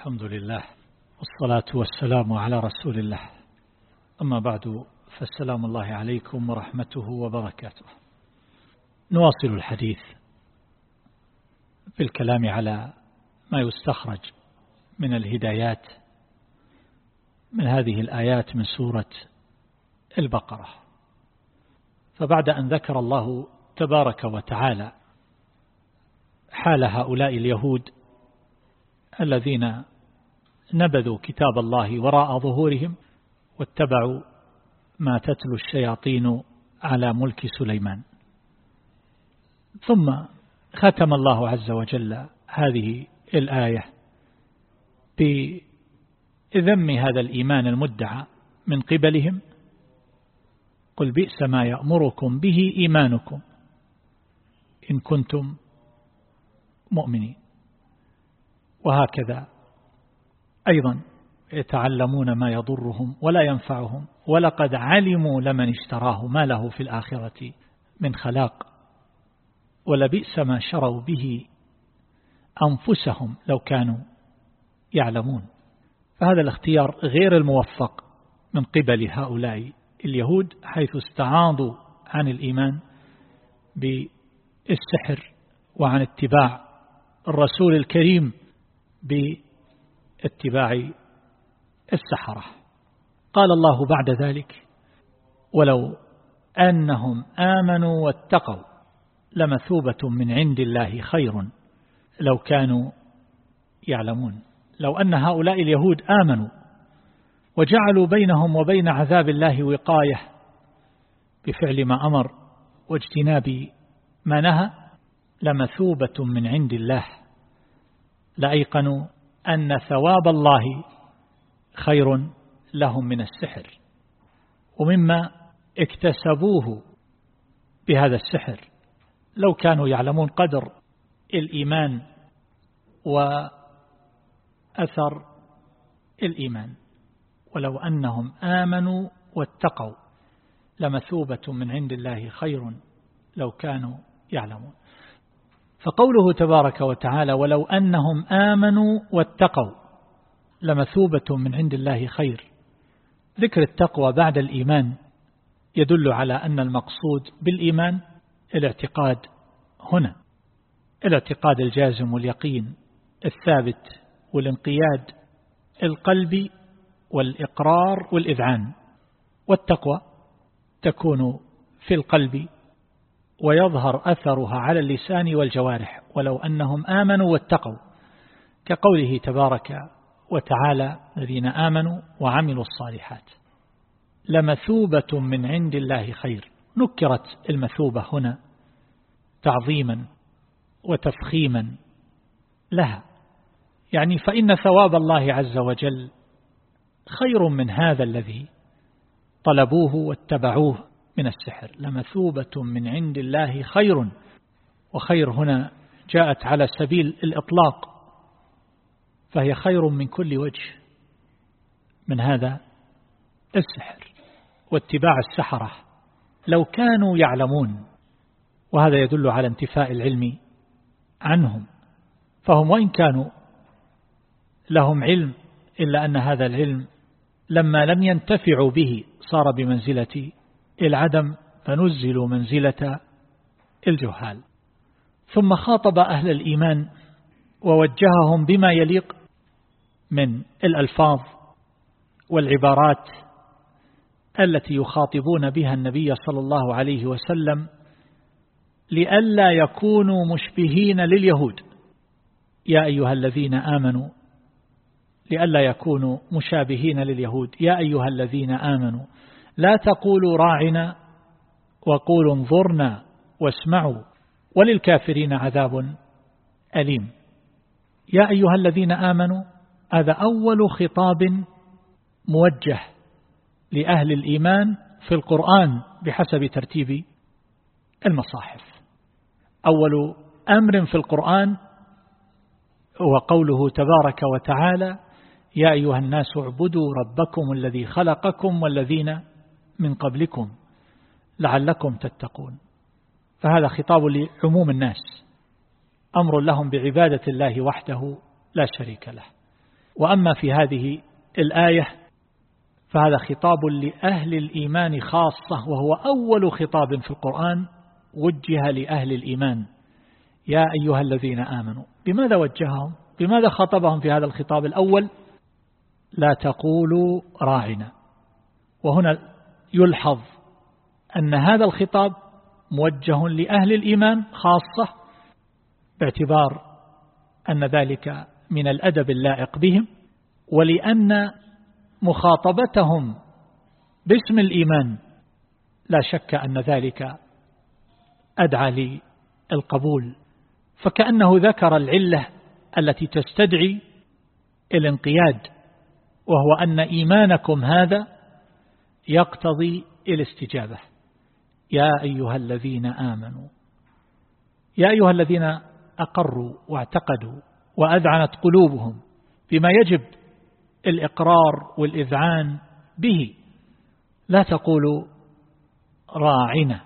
الحمد لله والصلاة والسلام على رسول الله. أما بعد فالسلام الله عليكم ورحمته وبركاته. نواصل الحديث في الكلام على ما يستخرج من الهدايات من هذه الآيات من سورة البقرة. فبعد أن ذكر الله تبارك وتعالى حال هؤلاء اليهود الذين نبذوا كتاب الله وراء ظهورهم واتبعوا ما تتلو الشياطين على ملك سليمان. ثم ختم الله عز وجل هذه الآية بذم هذا الإيمان المدعى من قبلهم. قل بئس ما يأمركم به إيمانكم إن كنتم مؤمنين. وهكذا أيضا يتعلمون ما يضرهم ولا ينفعهم ولقد علموا لمن اشتراه ما له في الآخرة من خلاق ولبئس ما شروا به أنفسهم لو كانوا يعلمون. فهذا الاختيار غير الموفق من قبل هؤلاء اليهود حيث استعاضوا عن الإيمان بالسحر وعن اتباع الرسول الكريم باتباع السحرة. قال الله بعد ذلك ولو أنهم آمنوا واتقوا لمثوبة من عند الله خير لو كانوا يعلمون. لو أن هؤلاء اليهود آمنوا وجعلوا بينهم وبين عذاب الله وقاية بفعل ما أمر واجتناب ما نهى لمثوبة من عند الله لأيقنوا أن ثواب الله خير لهم من السحر ومما اكتسبوه بهذا السحر. لو كانوا يعلمون قدر الإيمان وأثر الإيمان ولو أنهم آمنوا واتقوا لمثوبة من عند الله خير لو كانوا يعلمون. فقوله تبارك وتعالى ولو أنهم آمنوا واتقوا لمثوبة من عند الله خير. ذكر التقوى بعد الإيمان يدل على أن المقصود بالإيمان الاعتقاد هنا. الاعتقاد الجازم واليقين الثابت والانقياد القلبي والإقرار والإذعان. والتقوى تكون في القلب ويظهر أثرها على اللسان والجوارح ولو أنهم آمنوا واتقوا كقوله تبارك وتعالى الذين آمنوا وعملوا الصالحات. لمثوبة من عند الله خير. نكرت المثوبة هنا تعظيما وتفخيما لها. يعني فإن ثواب الله عز وجل خير من هذا الذي طلبوه واتبعوه. من السحر. لمثوبة من عند الله خير وخير هنا جاءت على سبيل الإطلاق فهي خير من كل وجه من هذا السحر واتباع السحرة. لو كانوا يعلمون وهذا يدل على انتفاء العلم عنهم. فهم وإن كانوا لهم علم إلا أن هذا العلم لما لم ينتفعوا به صار بمنزلة العدم فنزلوا منزلة الجهال. ثم خاطب أهل الإيمان ووجههم بما يليق من الألفاظ والعبارات التي يخاطبون بها النبي صلى الله عليه وسلم لئلا يكونوا مشبهين لليهود. يا أيها الذين آمنوا لئلا يكونوا مشابهين لليهود. يا أيها الذين آمنوا لا تقولوا راعنا وقولوا انظرنا واسمعوا وللكافرين عذاب أليم. يا أيها الذين آمنوا هذا أول خطاب موجه لأهل الإيمان في القرآن بحسب ترتيب المصاحف. أول أمر في القرآن هو قوله تبارك وتعالى يا أيها الناس اعبدوا ربكم الذي خلقكم والذين من قبلكم لعلكم تتقون. فهذا خطاب لعموم الناس. أمر لهم بعبادة الله وحده لا شريك له. وأما في هذه الآية فهذا خطاب لأهل الإيمان خاصة وهو أول خطاب في القرآن وجه لأهل الإيمان. يا أيها الذين آمنوا بماذا وجههم؟ بماذا خطبهم في هذا الخطاب الأول؟ لا تقولوا راعنا. وهنا يلحظ أن هذا الخطاب موجه لأهل الإيمان خاصة باعتبار أن ذلك من الأدب اللائق بهم ولأن مخاطبتهم باسم الإيمان لا شك أن ذلك أدعى للقبول. فكأنه ذكر العلة التي تستدعي الانقياد وهو أن إيمانكم هذا يقتضي الاستجابة يا أيها الذين آمنوا يا أيها الذين أقروا واعتقدوا وأذعنت قلوبهم بما يجب الإقرار والإذعان به لا تقولوا راعنا.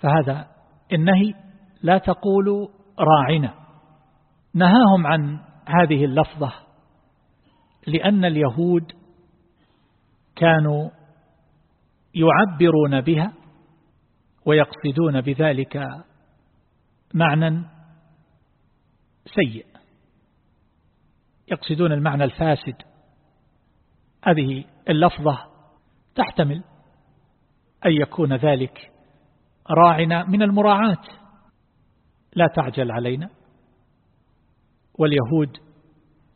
فهذا النهي لا تقولوا راعنا. نهاهم عن هذه اللفظة لأن اليهود كانوا يعبرون بها ويقصدون بذلك معنى سيء. يقصدون المعنى الفاسد. هذه اللفظة تحتمل أن يكون ذلك راعنا من المراعاة. لا تعجل علينا. واليهود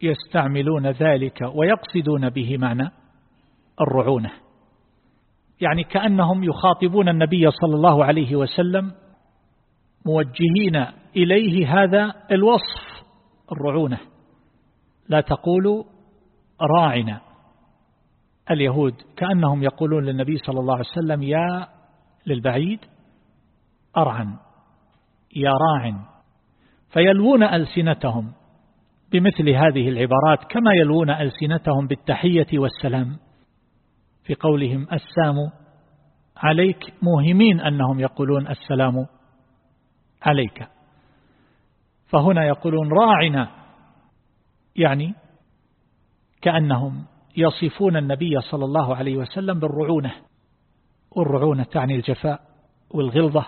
يستعملون ذلك ويقصدون به معنى الرعونة. يعني كأنهم يخاطبون النبي صلى الله عليه وسلم موجهين إليه هذا الوصف الرعونة. لا تقولوا راعنا. اليهود كأنهم يقولون للنبي صلى الله عليه وسلم يا للبعيد أرعن يا راع فيلوون ألسنتهم بمثل هذه العبارات كما يلوون ألسنتهم بالتحية والسلام. في قولهم السام عليك موهمين أنهم يقولون السلام عليك. فهنا يقولون راعنا يعني كأنهم يصفون النبي صلى الله عليه وسلم بالرعونة والرعونة تعني الجفاء والغلظة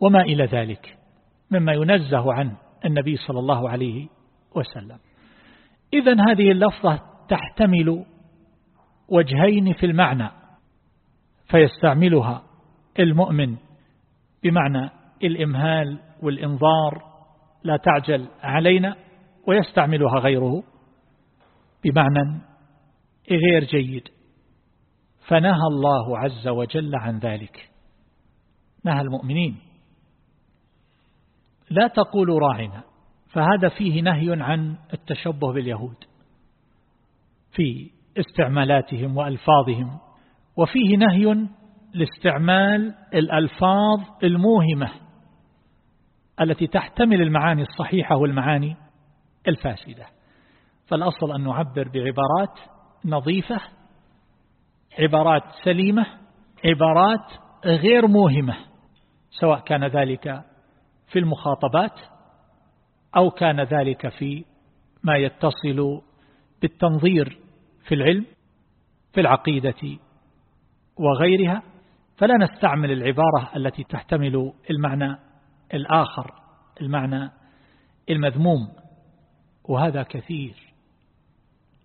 وما إلى ذلك مما ينزه عن النبي صلى الله عليه وسلم. إذا هذه اللفظة تحتمل وجهين في المعنى فيستعملها المؤمن بمعنى الإمهال والإنظار لا تعجل علينا ويستعملها غيره بمعنى غير جيد. فنهى الله عز وجل عن ذلك. نهى المؤمنين. لا تقولوا راعنا. فهذا فيه نهي عن التشبه باليهود. في استعمالاتهم وألفاظهم. وفيه نهي لاستعمال الألفاظ الموهمة التي تحتمل المعاني الصحيحة والمعاني الفاسدة. فالأصل أن نعبر بعبارات نظيفة عبارات سليمة عبارات غير موهمة سواء كان ذلك في المخاطبات أو كان ذلك في ما يتصل بالتنظير في العلم في العقيدة وغيرها فلا نستعمل العبارة التي تحتمل المعنى الآخر المعنى المذموم وهذا كثير.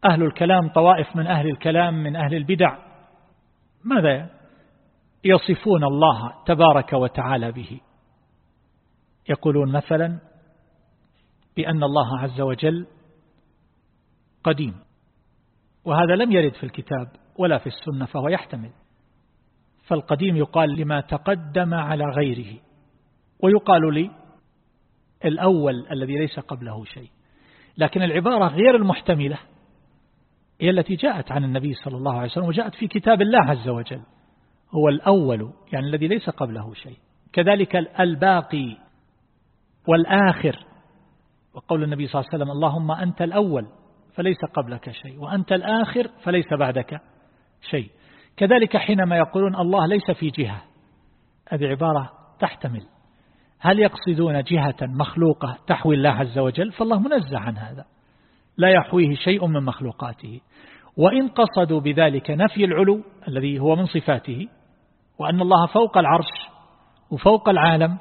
أهل الكلام طوائف من أهل الكلام من أهل البدع ماذا يصفون الله تبارك وتعالى به؟ يقولون مثلا بأن الله عز وجل قديم. وهذا لم يرد في الكتاب ولا في السنة فهو يحتمل. فالقديم يقال لما تقدم على غيره ويقال لي الأول الذي ليس قبله شيء. لكن العبارة غير المحتملة هي التي جاءت عن النبي صلى الله عليه وسلم وجاءت في كتاب الله عز وجل. هو الأول يعني الذي ليس قبله شيء. كذلك الباقي والآخر. وقول النبي صلى الله عليه وسلم اللهم أنت الأول. فليس قبلك شيء وأنت الآخر فليس بعدك شيء. كذلك حينما يقولون الله ليس في جهة هذه عبارة تحتمل. هل يقصدون جهة مخلوقة تحوي الله عز وجل؟ فالله منزه عن هذا. لا يحويه شيء من مخلوقاته. وإن قصدوا بذلك نفي العلو الذي هو من صفاته وأن الله فوق العرش وفوق العالم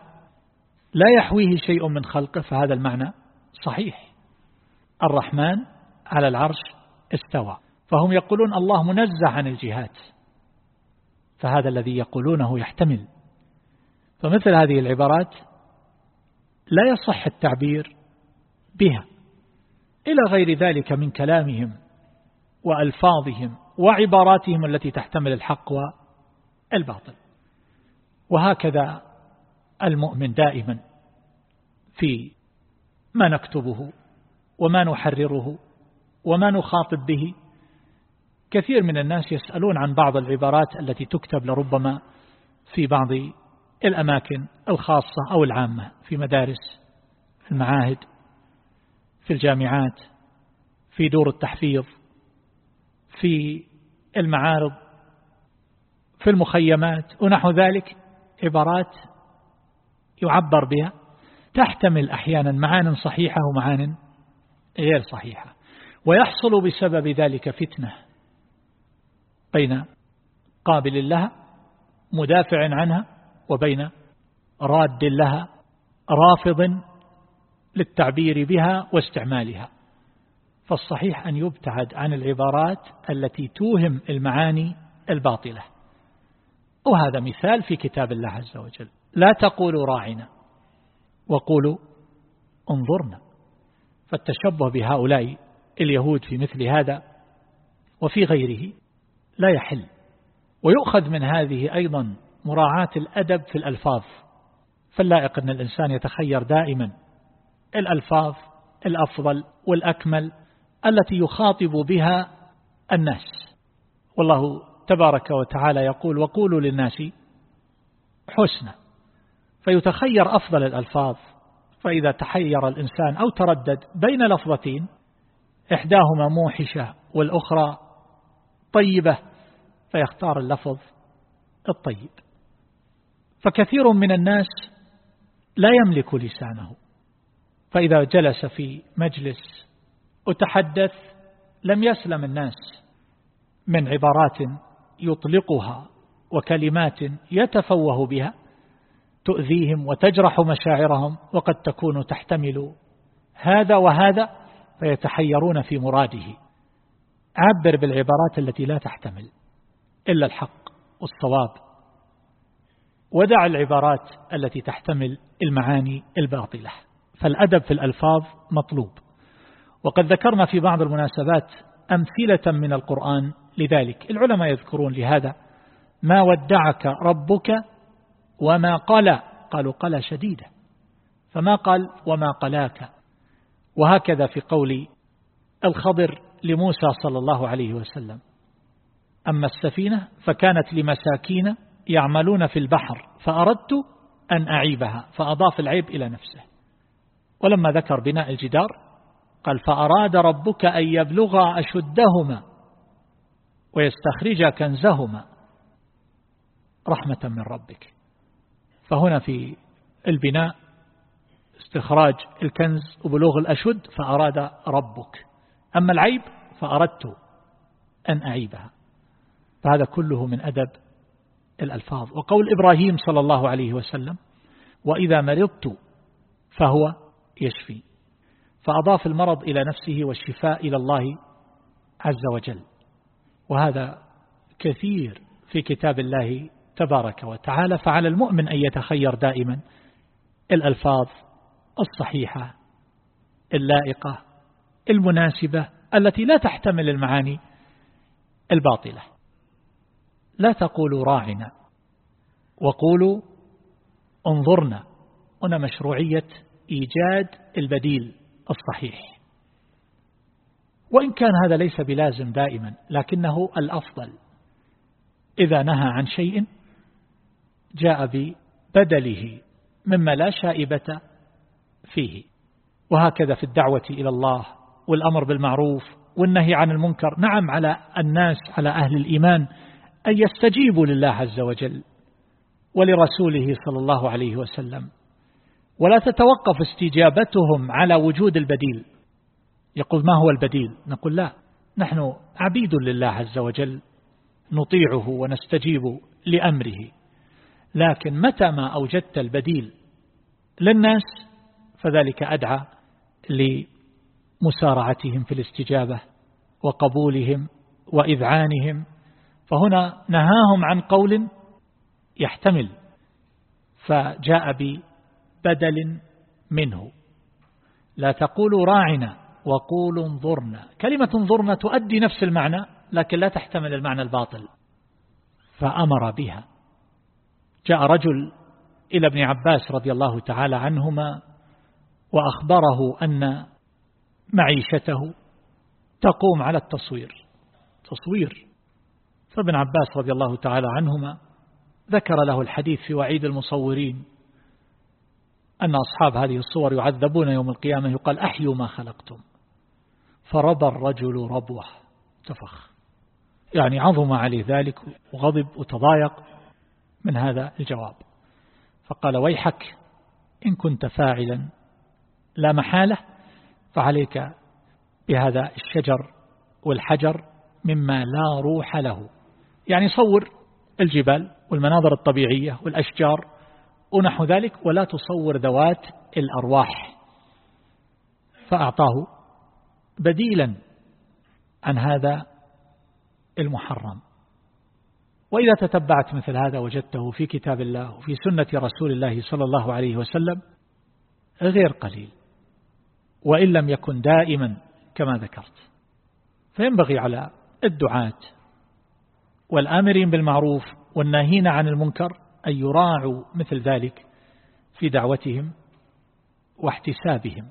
لا يحويه شيء من خلقه فهذا المعنى صحيح. الرحمن على العرش استوى. فهم يقولون الله منزه عن الجهات فهذا الذي يقولونه يحتمل. فمثل هذه العبارات لا يصح التعبير بها. إلى غير ذلك من كلامهم وألفاظهم وعباراتهم التي تحتمل الحق والباطل. وهكذا المؤمن دائما في ما نكتبه وما نحرره وما نخاطب به. كثير من الناس يسألون عن بعض العبارات التي تكتب لربما في بعض الأماكن الخاصة أو العامة في مدارس في المعاهد في الجامعات في دور التحفيظ في المعارض في المخيمات ونحو ذلك عبارات يعبر بها. تحتمل أحيانا معان صحيحة ومعان غير صحيحة. ويحصل بسبب ذلك فتنة بين قابل لها مدافع عنها وبين راد لها رافض للتعبير بها واستعمالها. فالصحيح أن يبتعد عن العبارات التي توهم المعاني الباطلة. وهذا مثال في كتاب الله عز وجل. لا تقولوا راعنا وقولوا انظرنا. فالتشبه بهؤلاء اليهود في مثل هذا وفي غيره لا يحل. ويؤخذ من هذه أيضا مراعاة الأدب في الألفاظ فاللائق أن الإنسان يتخير دائما الألفاظ الأفضل والأكمل التي يخاطب بها الناس. والله تبارك وتعالى يقول وقولوا للناس حسنا فيتخير أفضل الألفاظ فإذا تحير الإنسان أو تردد بين لفظتين إحداهما موحشة والأخرى طيبة فيختار اللفظ الطيب. فكثير من الناس لا يملك لسانه. فإذا جلس في مجلس وتحدث لم يسلم الناس من عبارات يطلقها وكلمات يتفوه بها تؤذيهم وتجرح مشاعرهم وقد تكون تحتمل هذا وهذا فيتحيرون في مراده. عبر بالعبارات التي لا تحتمل. إلا الحق والصواب. ودع العبارات التي تحتمل المعاني الباطلة. فالأدب في الألفاظ مطلوب. وقد ذكرنا في بعض المناسبات أمثلة من القرآن لذلك. العلماء يذكرون لهذا. ما ودعك ربك وما قلى قالوا قلى شديدة. فما قال وما قلاك وهكذا في قول الخضر لموسى صلى الله عليه وسلم. أما السفينة فكانت لمساكين يعملون في البحر فأردت أن أعيبها فأضاف العيب إلى نفسه. ولما ذكر بناء الجدار قال فأراد ربك أن يبلغ أشدهما ويستخرج كنزهما رحمة من ربك. فهنا في البناء استخراج الكنز وبلوغ الأشد فأراد ربك. أما العيب فأردت أن أعيبها. فهذا كله من أدب الألفاظ. وقول إبراهيم صلى الله عليه وسلم وإذا مرضت فهو يشفي. فأضاف المرض إلى نفسه والشفاء إلى الله عز وجل. وهذا كثير في كتاب الله تبارك وتعالى. فعلى المؤمن أن يتخير دائما الألفاظ الصحيحة اللائقة المناسبة التي لا تحتمل المعاني الباطلة. لا تقولوا راعنا وقولوا انظرنا هنا مشروعية إيجاد البديل الصحيح. وإن كان هذا ليس بلازم دائما لكنه الأفضل. إذا نهى عن شيء جاء ببدله مما لا شائبة فيه. وهكذا في الدعوة إلى الله والأمر بالمعروف والنهي عن المنكر. نعم على الناس على أهل الإيمان أن يستجيبوا لله عز وجل ولرسوله صلى الله عليه وسلم. ولا تتوقف استجابتهم على وجود البديل. يقول ما هو البديل؟ نقول لا نحن عبيد لله عز وجل نطيعه ونستجيب لأمره. لكن متى ما أوجدت البديل للناس فذلك أدعى لمسارعتهم في الاستجابة وقبولهم وإذعانهم. فهنا نهاهم عن قول يحتمل فجاء ببدل منه. لا تقولوا راعنا وقولوا انظرنا. كلمة انظرنا تؤدي نفس المعنى لكن لا تحتمل المعنى الباطل. فأمر بها. جاء رجل إلى ابن عباس رضي الله تعالى عنهما وأخبره أن معيشته تقوم على التصوير. تصوير. فابن عباس رضي الله تعالى عنهما ذكر له الحديث في وعيد المصورين أن أصحاب هذه الصور يعذبون يوم القيامة يقال أحيوا ما خلقتم. فربى الرجل ربوه. تفخ. يعني عظم عليه ذلك وغضب وتضايق من هذا الجواب. فقال ويحك إن كنت فاعلا لا محالة فعليك بهذا الشجر والحجر مما لا روح له. يعني صور الجبال والمناظر الطبيعية والأشجار ونحو ذلك ولا تصور ذوات الأرواح. فأعطاه بديلا عن هذا المحرم. وإذا تتبعت مثل هذا وجدته في كتاب الله وفي سنة رسول الله صلى الله عليه وسلم غير قليل. وإن لم يكن دائما كما ذكرت. فينبغي على الدعاة والآمرين بالمعروف والناهين عن المنكر أن يراعوا مثل ذلك في دعوتهم واحتسابهم.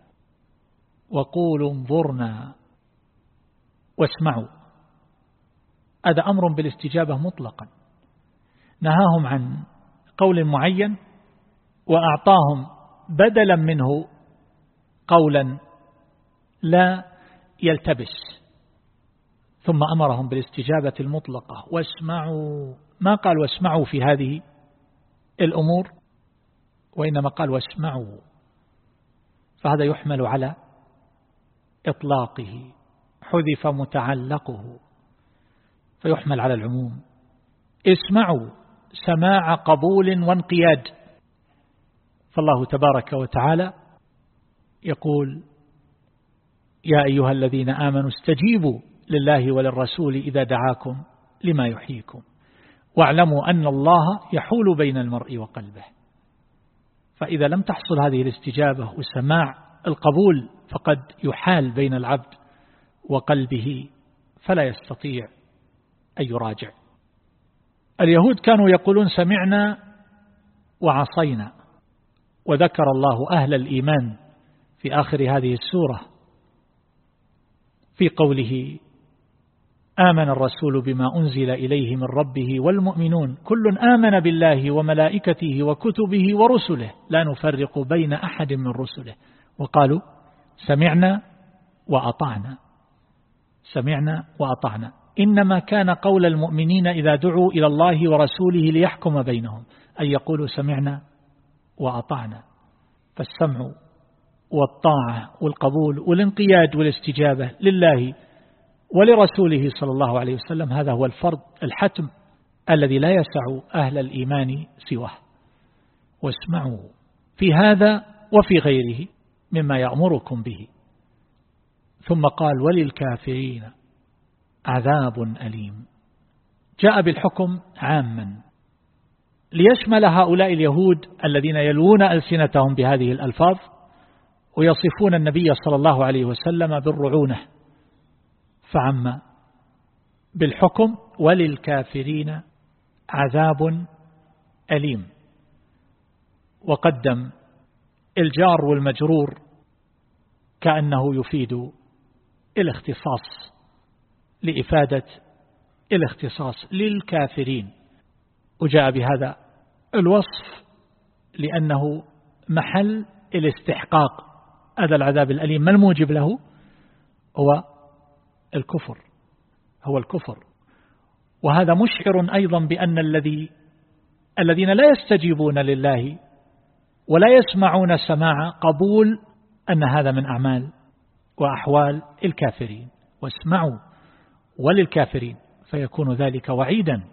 وقولوا انظرنا واسمعوا. هذا أمر بالاستجابة مطلقا. نهاهم عن قول معين وأعطاهم بدلا منه قولا لا يلتبس. ثم أمرهم بالاستجابة المطلقة. واسمعوا. ما قال واسمعوا في هذه الأمور؟ وإنما قال واسمعوا. فهذا يحمل على إطلاقه. حذف متعلقه. فيحمل على العموم. اسمعوا. سماع قبول وانقياد. فالله تبارك وتعالى يقول يا أيها الذين آمنوا استجيبوا لله وللرسول إذا دعاكم لما يحييكم. واعلموا أن الله يحول بين المرء وقلبه. فإذا لم تحصل هذه الاستجابة وسماع القبول فقد يحال بين العبد وقلبه فلا يستطيع أن يراجع. اليهود كانوا يقولون سمعنا وعصينا وذكر الله أهل الإيمان في آخر هذه السورة في قوله آمن الرسول بما أنزل إليه من ربه والمؤمنون كل آمن بالله وملائكته وكتبه ورسله لا نفرق بين أحد من رسله وقالوا سمعنا وأطعنا سمعنا وأطعنا إنما كان قول المؤمنين إذا دعوا إلى الله ورسوله ليحكم بينهم أن يقولوا سمعنا وأطعنا فالسمع والطاعة والقبول والانقياد والاستجابة لله ولرسوله صلى الله عليه وسلم هذا هو الفرض الحتم الذي لا يسع أهل الإيمان سواه. واسمعوا في هذا وفي غيره مما يأمركم به. ثم قال وللكافرين عذاب أليم. جاء بالحكم عاما. ليشمل هؤلاء اليهود الذين يلوون ألسنتهم بهذه الألفاظ ويصفون النبي صلى الله عليه وسلم بالرعونة. فعم بالحكم وللكافرين عذاب أليم. وقدم الجار والمجرور كأنه يفيد الاختصاص لإفادة الاختصاص للكافرين. وجاء بهذا الوصف لأنه محل الاستحقاق. هذا العذاب الأليم. ما الموجب له؟ هو الكفر. هو الكفر. وهذا مشعر أيضا بأن الذي الذين لا يستجيبون لله ولا يسمعون سماع قبول أن هذا من أعمال وأحوال الكافرين. واسمعوا وللكافرين فيكون ذلك وعيدا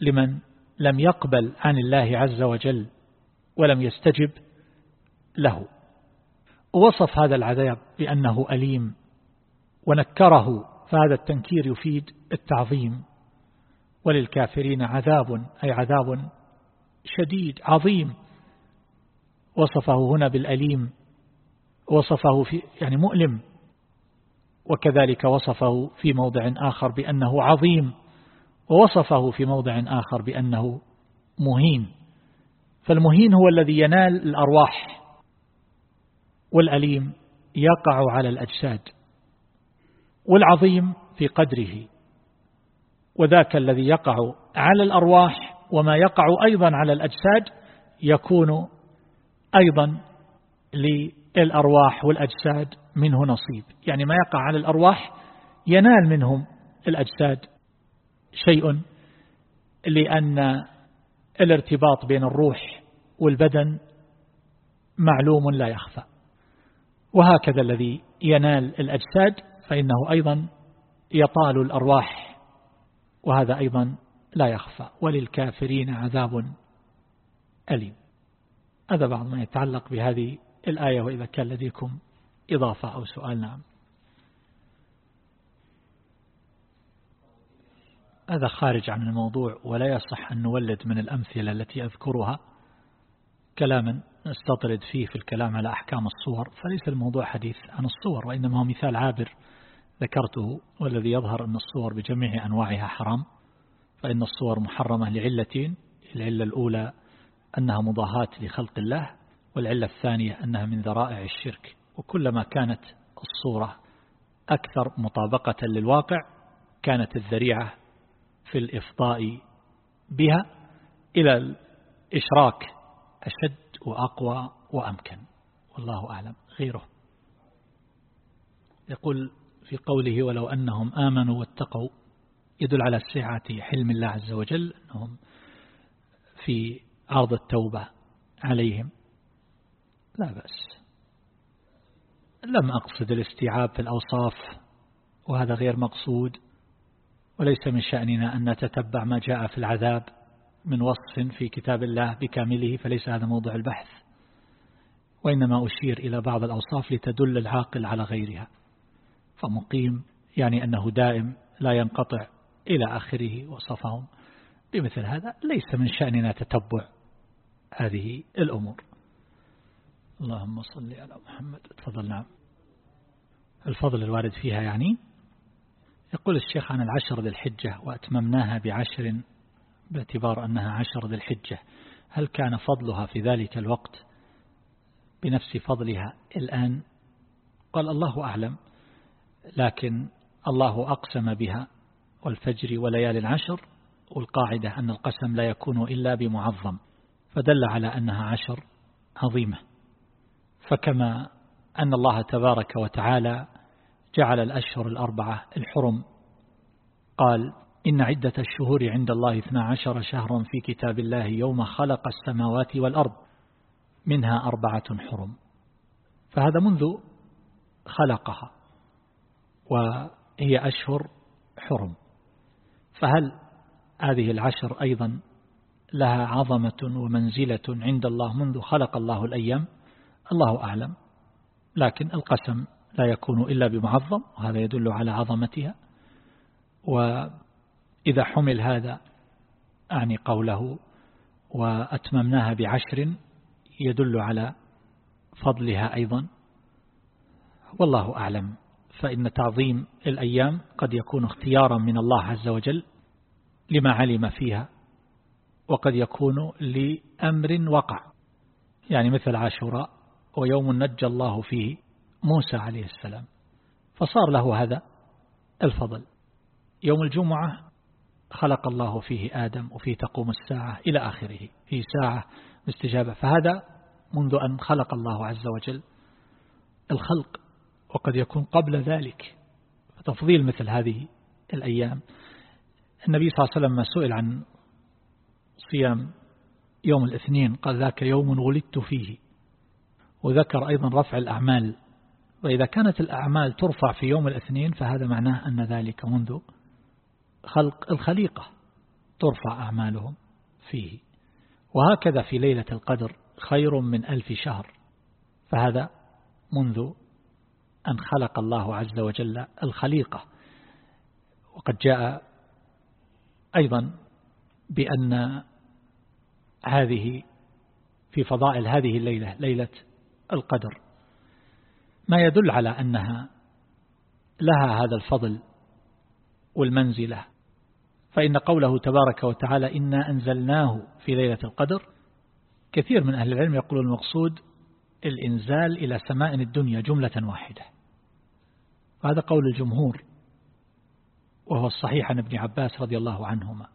لمن لم يقبل عن الله عز وجل ولم يستجب له. ووصف هذا العذاب بأنه أليم ونكره فهذا التنكير يفيد التعظيم. وللكافرين عذاب أي عذاب شديد عظيم. وصفه هنا بالأليم وصفه في يعني مؤلم. وكذلك وصفه في موضع آخر بأنه عظيم ووصفه في موضع آخر بأنه مهين. فالمهين هو الذي ينال الأرواح. والأليم يقع على الأجساد والعظيم في قدره وذاك الذي يقع على الأرواح وما يقع أيضا على الأجساد يكون أيضا للأرواح والأجساد منه نصيب. يعني ما يقع على الأرواح ينال منهم الأجساد شيء لأن الارتباط بين الروح والبدن معلوم لا يخفى. وهكذا الذي ينال الأجساد فإنه أيضا يطال الأرواح وهذا أيضا لا يخفى. وللكافرين عذاب أليم. هذا بعض ما يتعلق بهذه الآية وإذا كان لديكم إضافة أو سؤال نعم. هذا خارج عن الموضوع ولا يصح أن نولد من الأمثلة التي أذكرها كلاما. نستطرد فيه في الكلام على أحكام الصور فليس الموضوع حديث عن الصور وإنما هو مثال عابر ذكرته والذي يظهر أن الصور بجميع أنواعها حرام فإن الصور محرمة لعلتين العلة الأولى أنها مضاهاة لخلق الله والعلة الثانية أنها من ذرائع الشرك وكلما كانت الصورة أكثر مطابقة للواقع كانت الذريعة في الإفضاء بها إلى الإشراك أشد وأقوى وأمكن. والله أعلم. غيره. يقول في قوله ولو أنهم آمنوا واتقوا يدل على سعة حلم الله عز وجل أنهم في عرض التوبة عليهم. لا بأس. لم أقصد الاستيعاب في الأوصاف وهذا غير مقصود وليس من شأننا أن نتتبع ما جاء في العذاب. من وصف في كتاب الله بكامله فليس هذا موضوع البحث وإنما أشير إلى بعض الأوصاف لتدل العاقل على غيرها. فمقيم يعني أنه دائم لا ينقطع إلى آخره وصفهم. بمثل هذا ليس من شأننا تتبع هذه الأمور. اللهم صل على محمد. تفضل نعم. الفضل الوارد فيها يعني يقول الشيخ عن العشر ذي الحجة وأتممناها بعشر باعتبار أنها عشر ذي الحجة. هل كان فضلها في ذلك الوقت بنفس فضلها الآن؟ قال الله أعلم لكن الله أقسم بها والفجر وليال العشر والقاعدة أن القسم لا يكون إلا بمعظم فدل على أنها عشر عظيمة. فكما أن الله تبارك وتعالى جعل الأشهر الأربعة الحرم قال إن عدة الشهور عند الله 12 شهرا في كتاب الله يوم خلق السماوات والأرض منها أربعة حرم. فهذا منذ خلقها وهي أشهر حرم. فهل هذه العشر أيضا لها عظمة ومنزلة عند الله منذ خلق الله الأيام؟ الله أعلم. لكن القسم لا يكون إلا بمعظم وهذا يدل على عظمتها. وإذا حمل هذا أعني قوله وأتممناها بعشر يدل على فضلها أيضا. والله أعلم فإن تعظيم الأيام قد يكون اختيارا من الله عز وجل لما علم فيها وقد يكون لأمر وقع. يعني مثل عاشوراء ويوم نجى الله فيه موسى عليه السلام فصار له هذا الفضل. يوم الجمعة خلق الله فيه آدم وفيه تقوم الساعة إلى آخره. في ساعة استجابة فهذا منذ أن خلق الله عز وجل الخلق وقد يكون قبل ذلك. فتفضيل مثل هذه الأيام. النبي صلى الله عليه وسلم ما سئل عن صيام يوم الاثنين قال ذاك يوم ولدت فيه. وذكر أيضا رفع الأعمال. وإذا كانت الأعمال ترفع في يوم الاثنين فهذا معناه أن ذلك منذ خلق الخليقة ترفع أعمالهم فيه. وهكذا في ليلة القدر خير من ألف شهر. فهذا منذ أن خلق الله عز وجل الخليقة. وقد جاء أيضا بأن هذه في فضائل هذه الليلة ليلة القدر. ما يدل على أنها لها هذا الفضل والمنزلة. فإن قوله تبارك وتعالى إنا أنزلناه في ليلة القدر كثير من أهل العلم يقول المقصود الإنزال إلى سماء الدنيا جملة واحدة. هذا قول الجمهور وهو الصحيح عن ابن عباس رضي الله عنهما.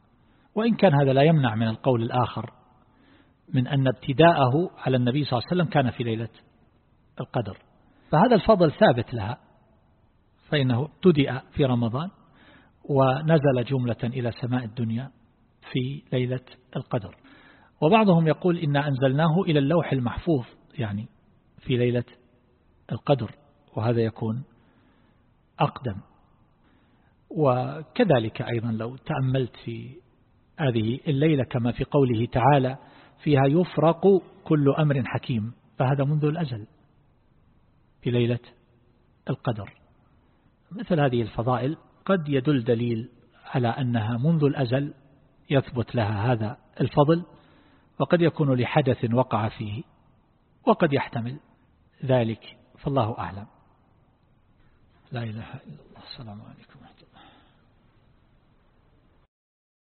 وإن كان هذا لا يمنع من القول الآخر من أن ابتداءه على النبي صلى الله عليه وسلم كان في ليلة القدر. فهذا الفضل ثابت لها فإنه ابتدأ في رمضان. ونزل جملة إلى سماء الدنيا في ليلة القدر. وبعضهم يقول إن أنزلناه إلى اللوح المحفوظ يعني في ليلة القدر وهذا يكون أقدم. وكذلك أيضا لو تأملت في هذه الليلة كما في قوله تعالى فيها يفرق كل أمر حكيم فهذا منذ الأزل في ليلة القدر. مثل هذه الفضائل قد يدل دليل على أنها منذ الأزل يثبت لها هذا الفضل وقد يكون لحدث وقع فيه وقد يحتمل ذلك فالله أعلم. لا إله إلا الله. السلام عليكم.